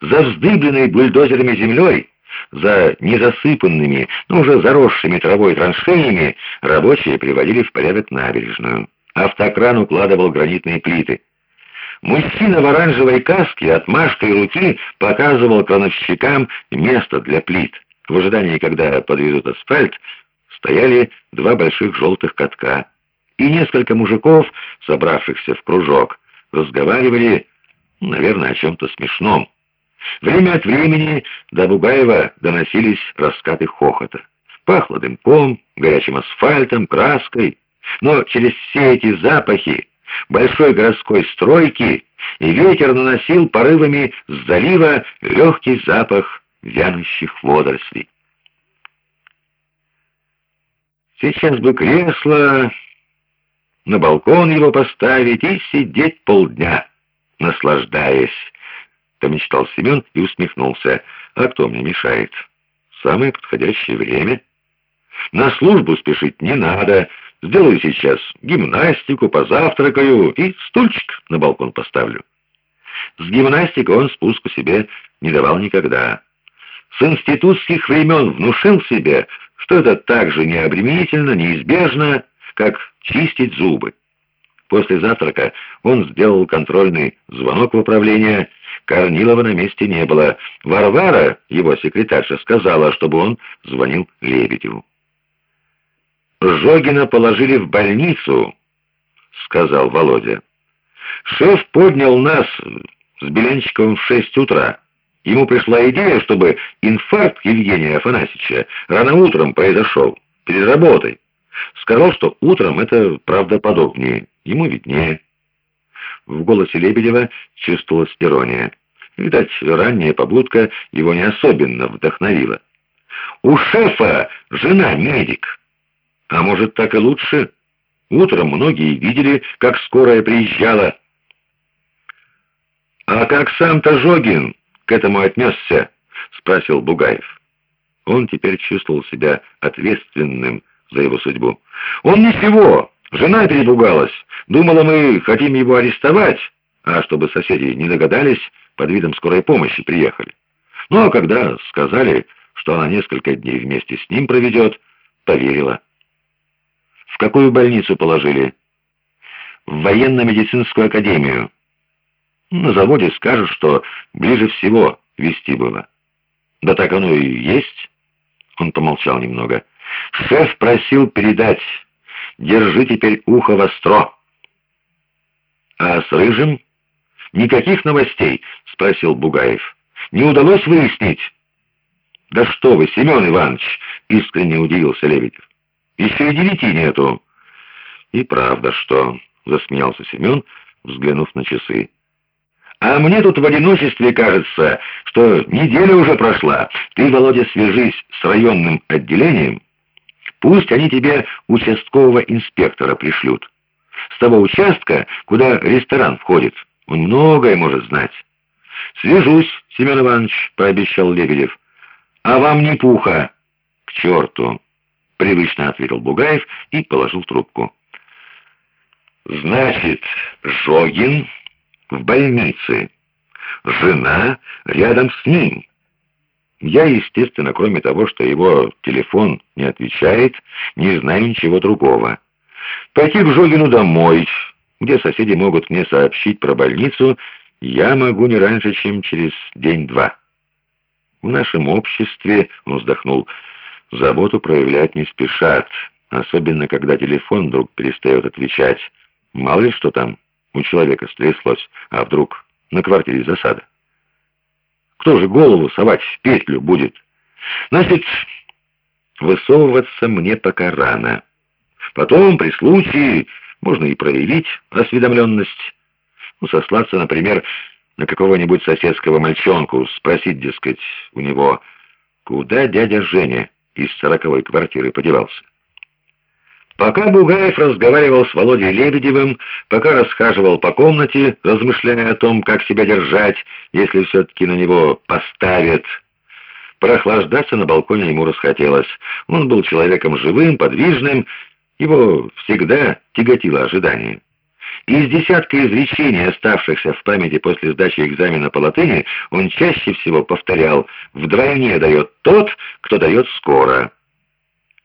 За вздыбленной бульдозерами землей, за незасыпанными, но уже заросшими травой траншеями, рабочие приводили в порядок набережную. Автокран укладывал гранитные плиты. Мужчина в оранжевой каске отмашкой руки показывал крановщикам место для плит. В ожидании, когда подведут асфальт, стояли два больших желтых катка. И несколько мужиков, собравшихся в кружок, разговаривали, наверное, о чем-то смешном. Время от времени до Бугаева доносились раскаты хохота. Пахло дымком, горячим асфальтом, краской. Но через все эти запахи большой городской стройки и ветер наносил порывами с залива легкий запах вянущих водорослей. Сейчас бы кресло, на балкон его поставить и сидеть полдня, наслаждаясь. Помечтал Семен и усмехнулся. А кто мне мешает? Самое подходящее время. На службу спешить не надо. Сделаю сейчас гимнастику, позавтракаю и стульчик на балкон поставлю. С гимнастикой он спуску себе не давал никогда. С институтских времен внушил себе, что это так же необременительно, неизбежно, как чистить зубы. После завтрака он сделал контрольный звонок в управление. Корнилова на месте не было. Варвара, его секретарша, сказала, чтобы он звонил Лебедеву. «Жогина положили в больницу», — сказал Володя. «Шеф поднял нас с Беленчиковым в шесть утра. Ему пришла идея, чтобы инфаркт Евгения Афанасьевича рано утром произошел, перед работой. Сказал, что утром это правдоподобнее, ему виднее». В голосе Лебедева чувствовалась ирония. Видать, ранняя побудка его не особенно вдохновила. «У шефа жена медик». А может, так и лучше? Утром многие видели, как скорая приезжала. «А как сам-то Жогин к этому отнесся?» — спросил Бугаев. Он теперь чувствовал себя ответственным за его судьбу. «Он ничего, жена перепугалась. Думала, мы хотим его арестовать, а чтобы соседи не догадались, под видом скорой помощи приехали. Ну а когда сказали, что она несколько дней вместе с ним проведет, поверила». В какую больницу положили? В военно-медицинскую академию. На заводе скажут, что ближе всего вести было. Да так оно и есть. Он помолчал немного. Шеф просил передать. Держи теперь ухо востро. А с Рыжим? Никаких новостей? Спросил Бугаев. Не удалось выяснить? Да что вы, Семен Иванович, искренне удивился Лебедев. Еще и девяти нету. И правда что, засмеялся Семен, взглянув на часы. А мне тут в одиночестве кажется, что неделя уже прошла. Ты, Володя, свяжись с районным отделением. Пусть они тебе участкового инспектора пришлют. С того участка, куда ресторан входит. Он многое может знать. «Свяжусь, Семен Иванович», — пообещал Лебедев. «А вам не пуха». «К черту!» — привычно ответил Бугаев и положил трубку. «Значит, Жогин в больнице, жена рядом с ним». Я, естественно, кроме того, что его телефон не отвечает, не знаю ничего другого. Пойти к Жогину домой, где соседи могут мне сообщить про больницу, я могу не раньше, чем через день-два. В нашем обществе, он вздохнул, Заботу проявлять не спешат, особенно когда телефон вдруг перестает отвечать. Мало ли что там у человека стряслось, а вдруг на квартире засада. Кто же голову совать в петлю будет? Значит, высовываться мне пока рано. Потом, при случае, можно и проявить осведомленность. Ну, сослаться, например, на какого-нибудь соседского мальчонку, спросить, дескать, у него, куда дядя Женя? из сороковой квартиры подевался. Пока Бугаев разговаривал с Володей Лебедевым, пока расхаживал по комнате, размышляя о том, как себя держать, если все-таки на него поставят, прохлаждаться на балконе ему расхотелось. Он был человеком живым, подвижным, его всегда тяготило ожидание. Из десятка изречений, оставшихся в памяти после сдачи экзамена по латыни, он чаще всего повторял «вдвойне дает тот, кто дает скоро».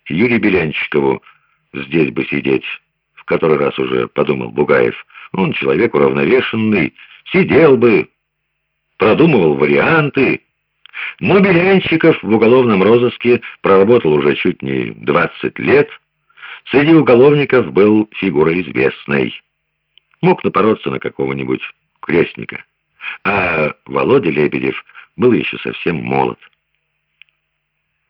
Юрию Белянчикову здесь бы сидеть, в который раз уже подумал Бугаев. Он человек уравновешенный, сидел бы, продумывал варианты. Но Белянчиков в уголовном розыске проработал уже чуть не 20 лет. Среди уголовников был фигурой известной. Мог напороться на какого-нибудь крестника. А Володя Лебедев был еще совсем молод.